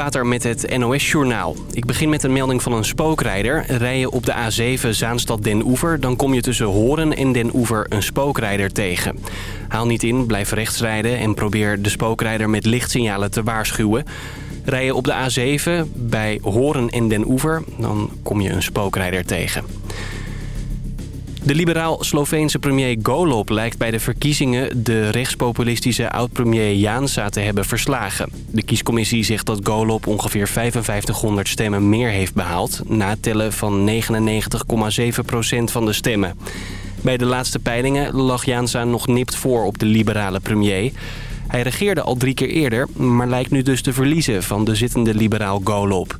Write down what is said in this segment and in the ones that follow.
Water met het NOS-journaal. Ik begin met een melding van een spookrijder. Rij je op de A7 Zaanstad-Den Oever... dan kom je tussen Horen en Den Oever een spookrijder tegen. Haal niet in, blijf rechts rijden... en probeer de spookrijder met lichtsignalen te waarschuwen. Rij je op de A7 bij Horen en Den Oever... dan kom je een spookrijder tegen. De liberaal-Sloveense premier Golob lijkt bij de verkiezingen... de rechtspopulistische oud-premier Jansa te hebben verslagen. De kiescommissie zegt dat Golob ongeveer 5500 stemmen meer heeft behaald... na tellen van 99,7% van de stemmen. Bij de laatste peilingen lag Jansa nog nipt voor op de liberale premier... Hij regeerde al drie keer eerder, maar lijkt nu dus te verliezen van de zittende liberaal Golob.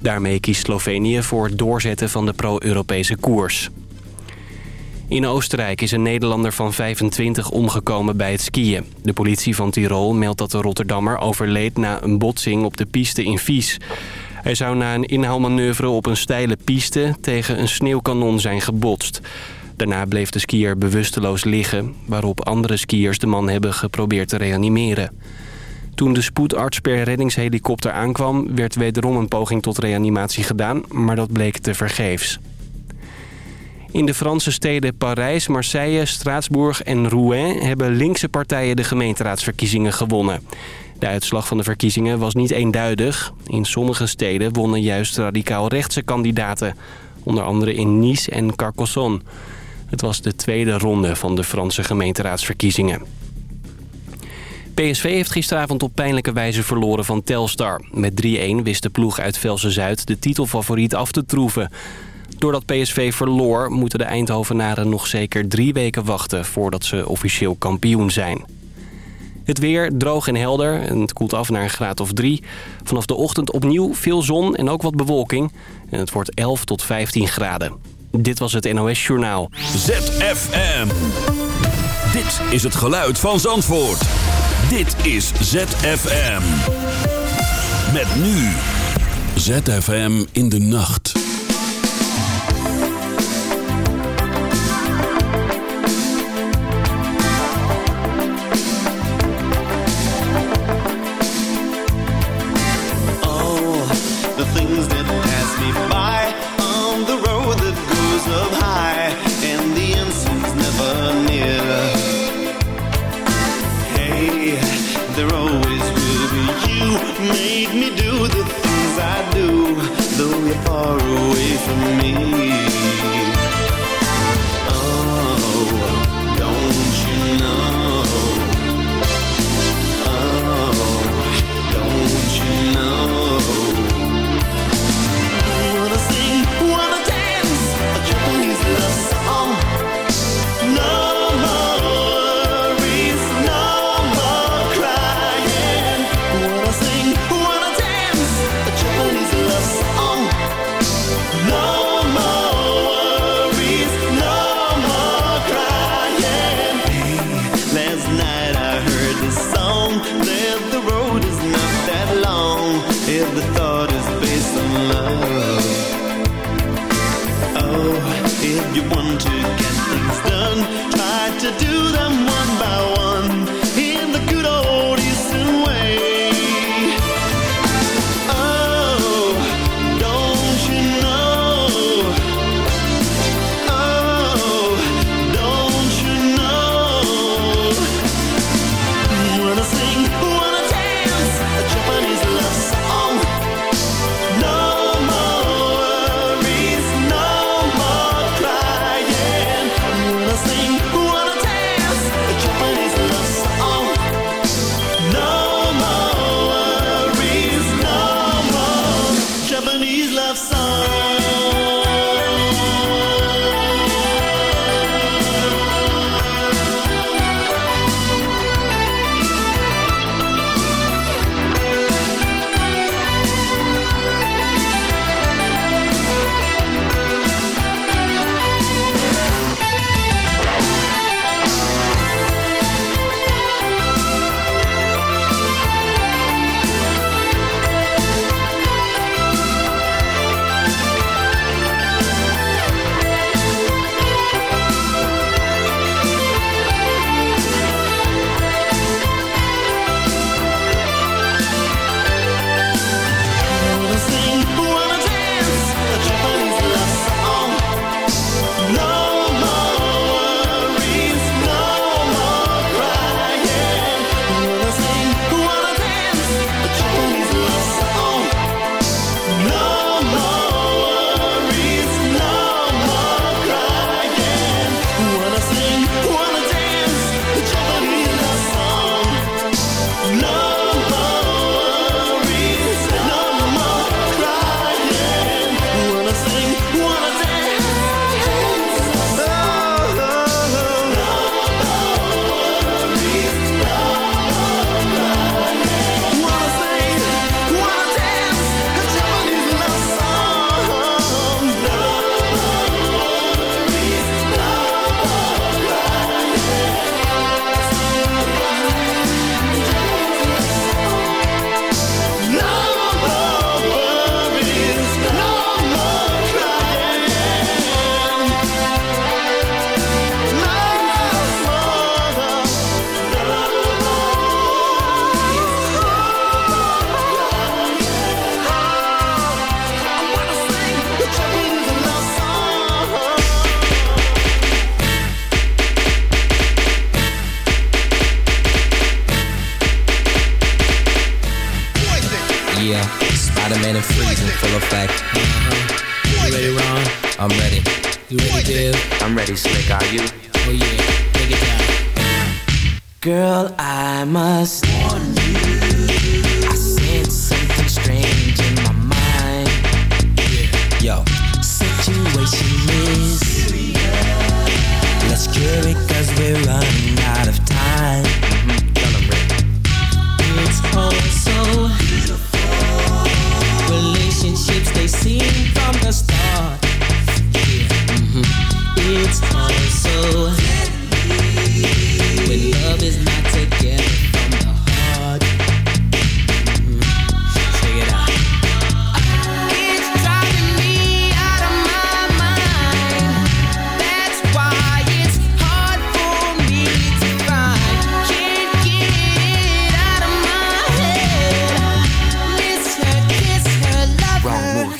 Daarmee kiest Slovenië voor het doorzetten van de pro-Europese koers. In Oostenrijk is een Nederlander van 25 omgekomen bij het skiën. De politie van Tirol meldt dat de Rotterdammer overleed na een botsing op de piste in Vies. Hij zou na een inhaalmanoeuvre op een steile piste tegen een sneeuwkanon zijn gebotst. Daarna bleef de skier bewusteloos liggen, waarop andere skiers de man hebben geprobeerd te reanimeren. Toen de spoedarts per reddingshelikopter aankwam, werd wederom een poging tot reanimatie gedaan, maar dat bleek te vergeefs. In de Franse steden Parijs, Marseille, Straatsburg en Rouen... hebben linkse partijen de gemeenteraadsverkiezingen gewonnen. De uitslag van de verkiezingen was niet eenduidig. In sommige steden wonnen juist radicaal-rechtse kandidaten. Onder andere in Nice en Carcassonne. Het was de tweede ronde van de Franse gemeenteraadsverkiezingen. PSV heeft gisteravond op pijnlijke wijze verloren van Telstar. Met 3-1 wist de ploeg uit Velsen-Zuid de titelfavoriet af te troeven. Doordat PSV verloor moeten de Eindhovenaren nog zeker drie weken wachten... voordat ze officieel kampioen zijn. Het weer droog en helder en het koelt af naar een graad of drie. Vanaf de ochtend opnieuw veel zon en ook wat bewolking. En het wordt 11 tot 15 graden. Dit was het NOS Journaal. ZFM. Dit is het geluid van Zandvoort. Dit is ZFM. Met nu. ZFM in de nacht.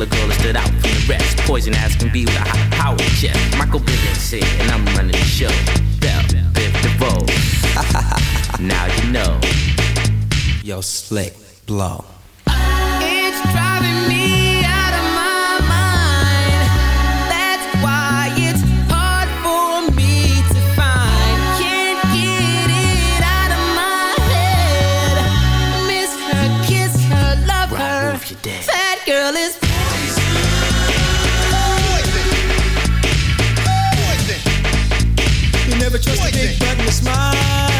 particular girl that stood out from the rest. Poison ass can be with a high power chest. Michael Bivens here, and I'm running the show. Bell, Biv DeVoe. now you know. Yo, slick, blow. smile.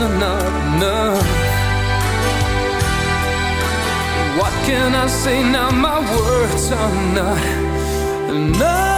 wasn't enough. What can I say now, my words are not enough.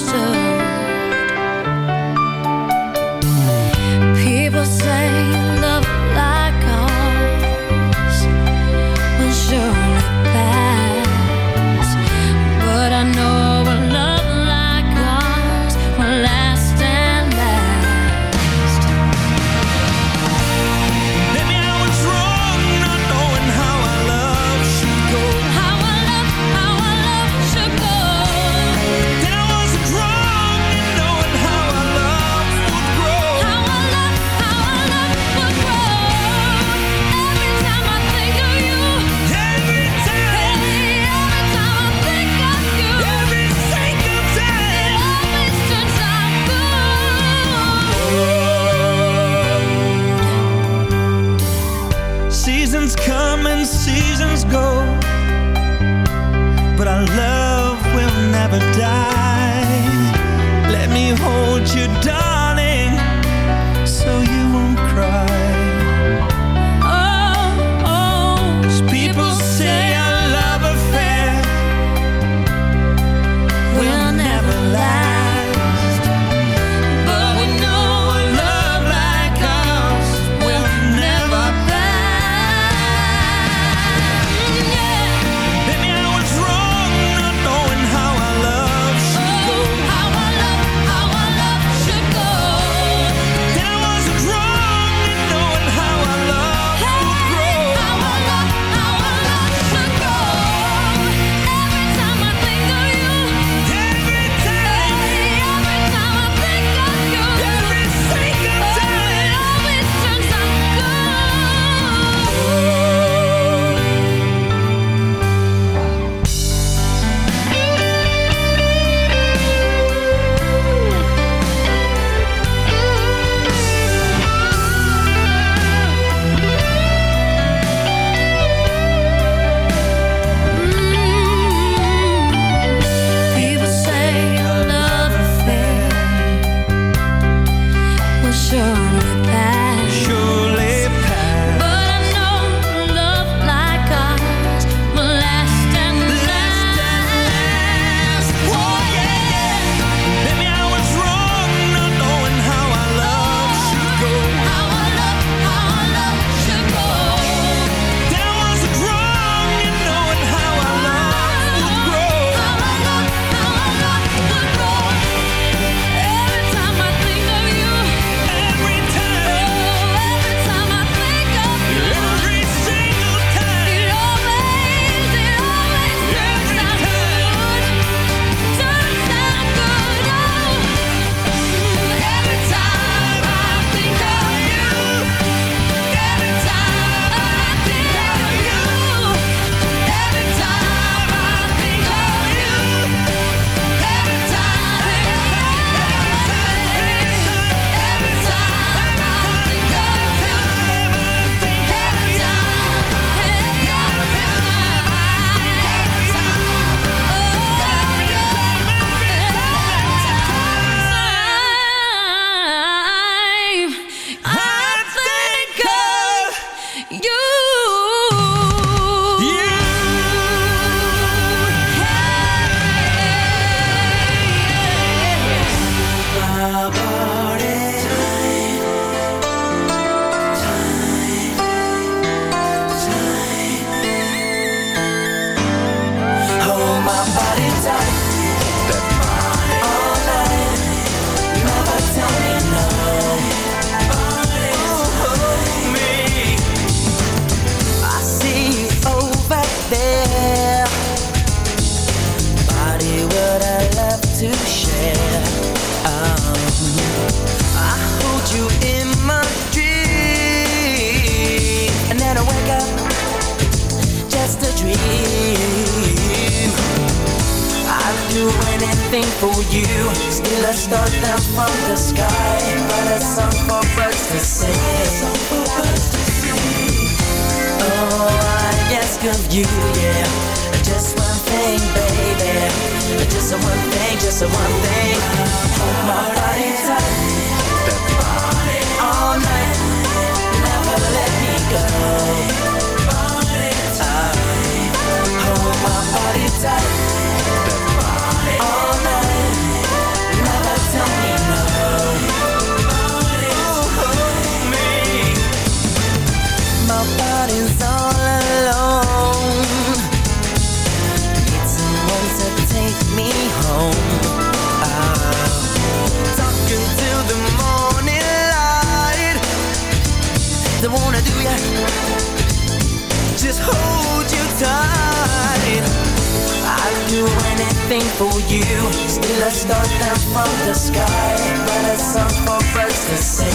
A star down from the sky. But a song for birds to sing.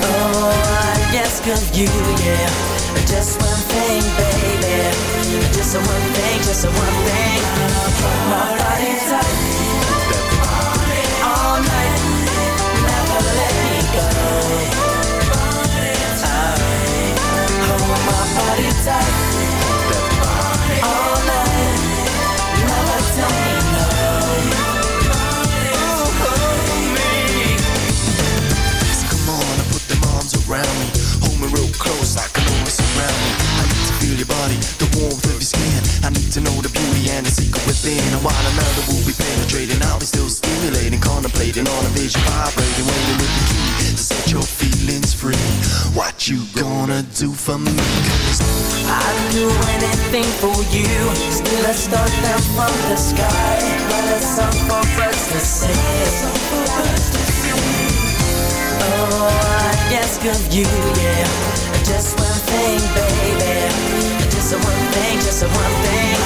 Oh, I ask of you, yeah. Just one thing, baby. Just one thing, just one thing. My body tight. All night. Never let me go. Hold oh, my body tight. To know the beauty and the secret within. And while another will be penetrating, I'll be still stimulating, contemplating on a vision, vibrating, waiting with the key to set your feelings free. What you gonna do for me? Cause I'd do anything for you. Still a star down from the sky. But a song for birds to sing. Oh, I ask of you, yeah. Just one thing, baby. Just one thing, just one thing.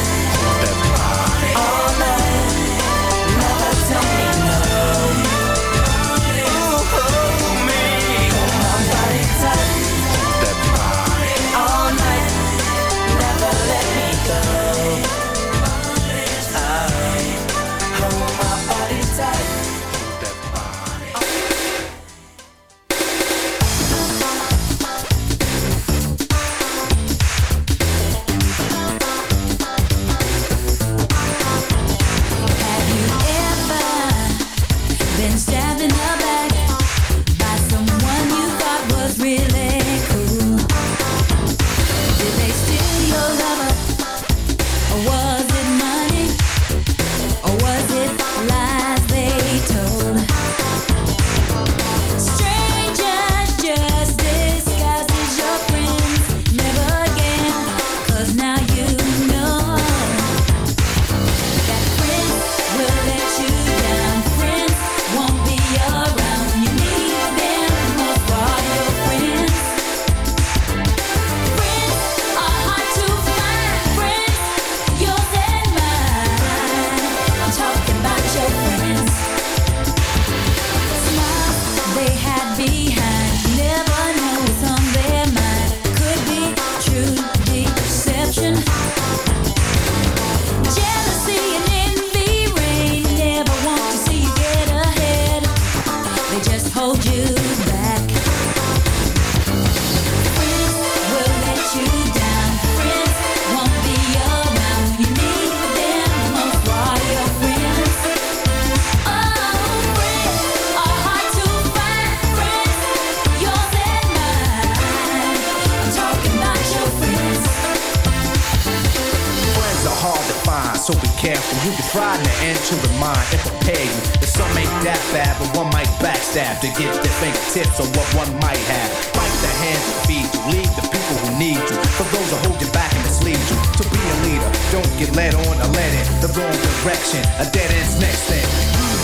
so be careful. You can try to enter the mind and prepare you. That some ain't that bad, but one might backstab to get their fingertips on what one might have. Fight the hand that feed you, leave the people who need you. For those who hold you back and mislead you. To be a leader, don't get led on or led in the wrong direction. A dead end's next thing.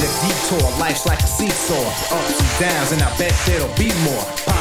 The detour, life's like a seesaw, ups and downs, and I bet there'll be more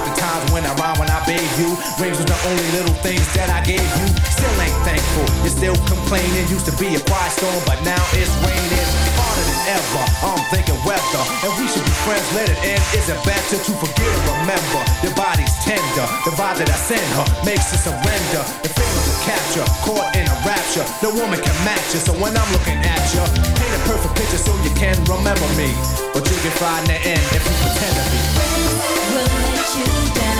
About the times when I rhyme when I bathed you. Rings was the only little things that I gave you. Still ain't thankful, you're still complaining. Used to be a quiet storm, but now it's raining. Ever, I'm thinking weather. And we should be friends, let it end. Is it better to forget remember? Your body's tender, the vibe that I send her makes her surrender. The feelings of capture, caught in a rapture. No woman can match you, so when I'm looking at you, paint a perfect picture so you can remember me. But you can find the end if you pretend to be. Will let you down.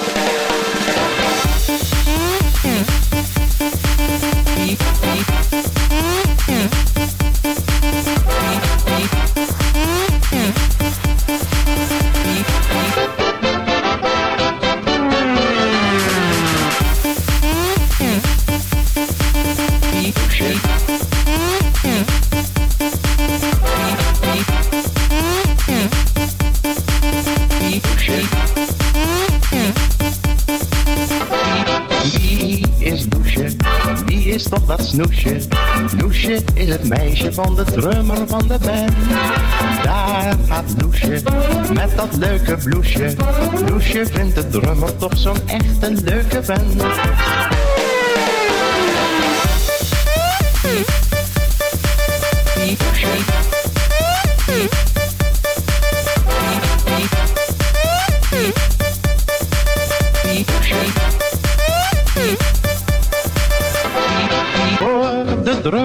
Snoesje? Loesje is het meisje van de drummer van de band. Daar gaat Loesje met dat leuke bloesje. Loesje vindt de drummer toch zo'n echte leuke band.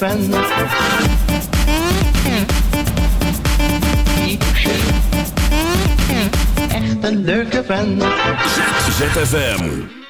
Een leuke vent. Echt een leuke vent. ZFM.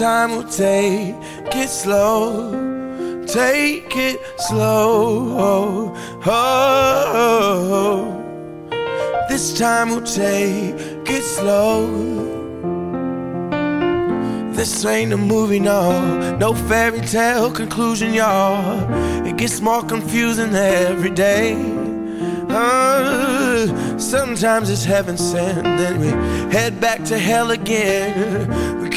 Time we'll take it slow. Take it slow. Oh, oh. This time we'll take it slow. This ain't a movie, no, no fairy tale conclusion, y'all. It gets more confusing every day. Uh, sometimes it's heaven sent, then we head back to hell again.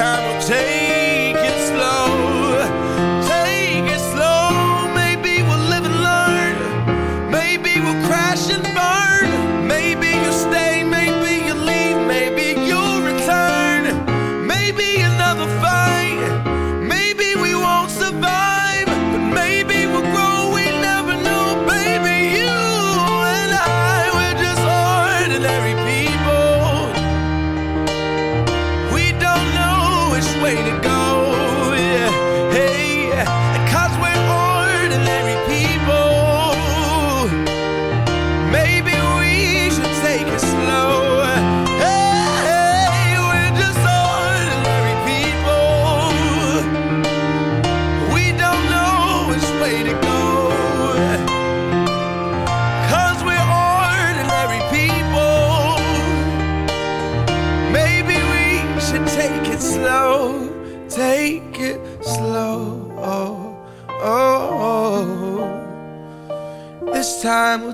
Time we'll take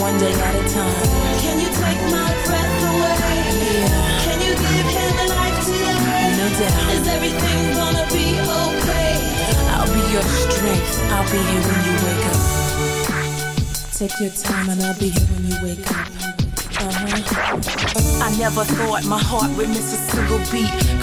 One day at a time. Can you take my breath away? Yeah. Can you give him a life today? No doubt. Is everything gonna be okay? I'll be your strength. I'll be here when you wake up. Take your time and I'll be here when you wake up. Uh-huh. I never thought my heart would miss a single beat.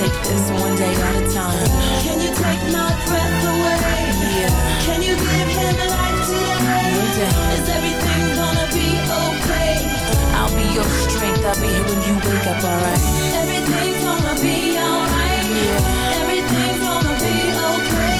Take this one day at a time. Can you take my breath away? Yeah. Can you give him a life today? No doubt. Is everything gonna be okay? I'll be your strength. I'll be here when you wake up, alright? Everything's gonna be alright. Yeah. Everything's gonna be okay.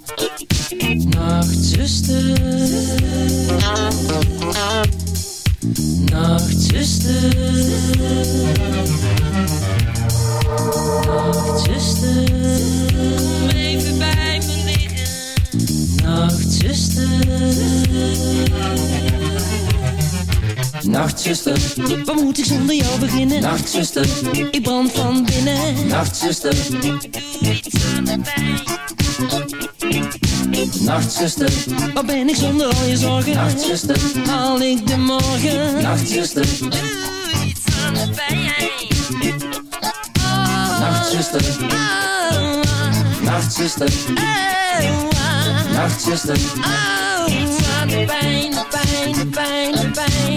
Nachtzuster, wat moet ik zonder jou beginnen? Nachtzuster, ik brand van binnen. Nachtzuster, doe iets aan de pijn. Nachtzuster, wat ben ik zonder al je zorgen? Nachtzuster, haal ik de morgen? Nachtzuster, doe iets aan de pijn. Nachtzuster, Nachtzuster, Nachtzuster, iets aan de pijn, de pijn, de pijn, de pijn.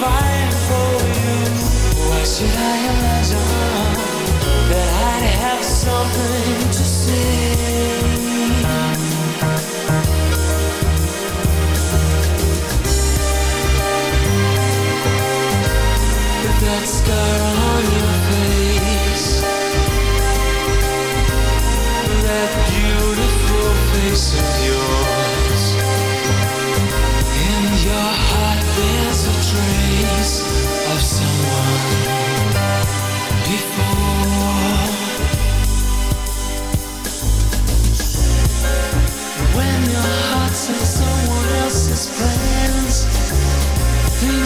fight for you. Why should I imagine that I'd have something to say? That scar on your face, that beautiful face of yours.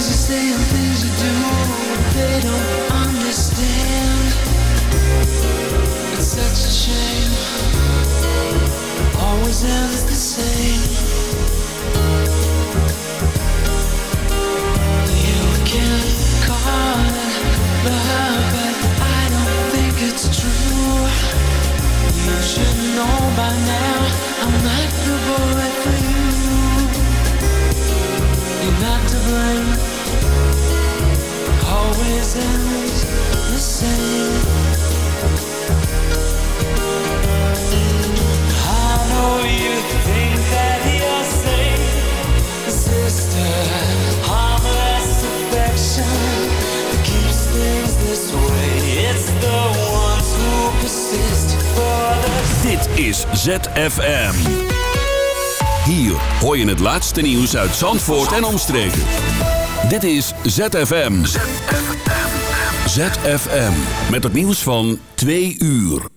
Not understand It's such a shame Always has the same You can call the high but I don't think it's true You should know by now I'm not the boy for you. You're not to blame. ZFM. Hier hoor je het laatste nieuws uit Zandvoort en omstreken. Dit is ZFM. ZFM. Met het nieuws van 2 uur.